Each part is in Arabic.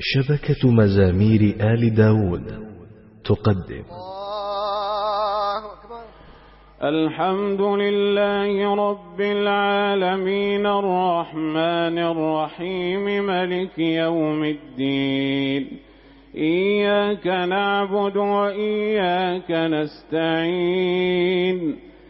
شبكة مزامير آل داود تقدم. الحمد لله رب العالمين الرحمن الرحيم ملك يوم الدين. إياك نعبد وإياك نستعين.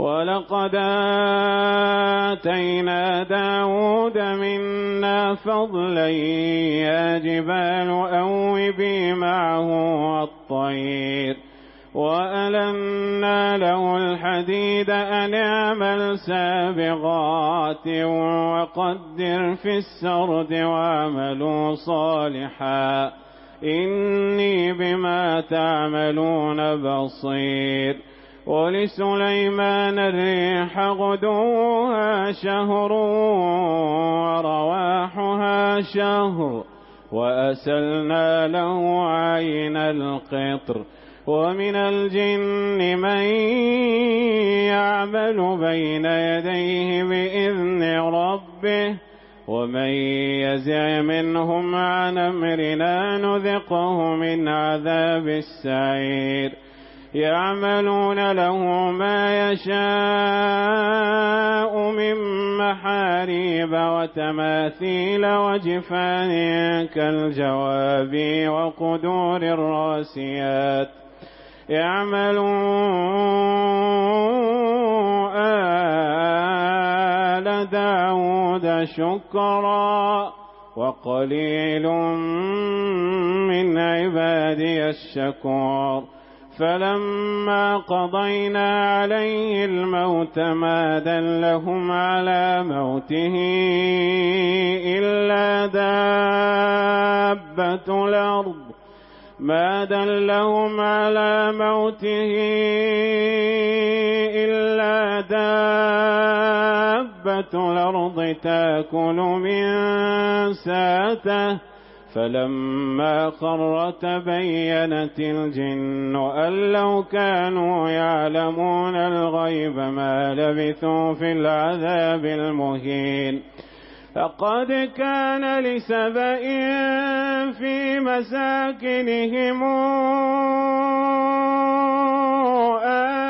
ولقد آتينا داود منا فضلا يا جبال أوبي معه والطير وألنا له الحديد أن يعمل سابغات وقدر في السرد واعملوا صالحا إني بما تعملون بصير ولسليمان الريح غدوها شهر ورواحها شهر وأسلنا له عين القطر ومن الجن من يعمل بين يديه بإذن ربه ومن يزع منهم عن أمرنا نذقه من عذاب السعير يعملون له ما يشاء من محاريب وتماثيل وجفان كالجواب وقدور الراسيات. يعملوا آل داود شكرا وقليل من عبادي الشكور. فلما قضينا عليه الموت ما دلهم على موته إلا دابة الأرض. ما دلهم على موته إلا دابة الأرض تأكل من ساته. فلما خر تبينت الجن أن لو كانوا يعلمون الغيب ما لبثوا في العذاب المهين. فقد كان لسبئ في مساكنهم آه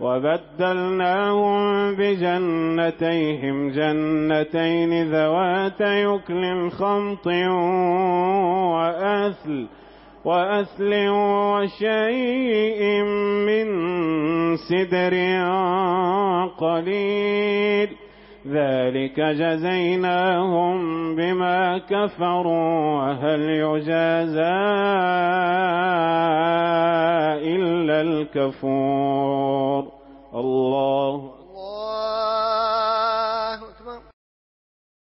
وبدلناهم بجنتيهم جنتين ذوات يكل خمط وأثل وأثل وشيء من سدر قليل. ذلك جزيناهم بما كفروا وهل يجازى إلا الكفور. الله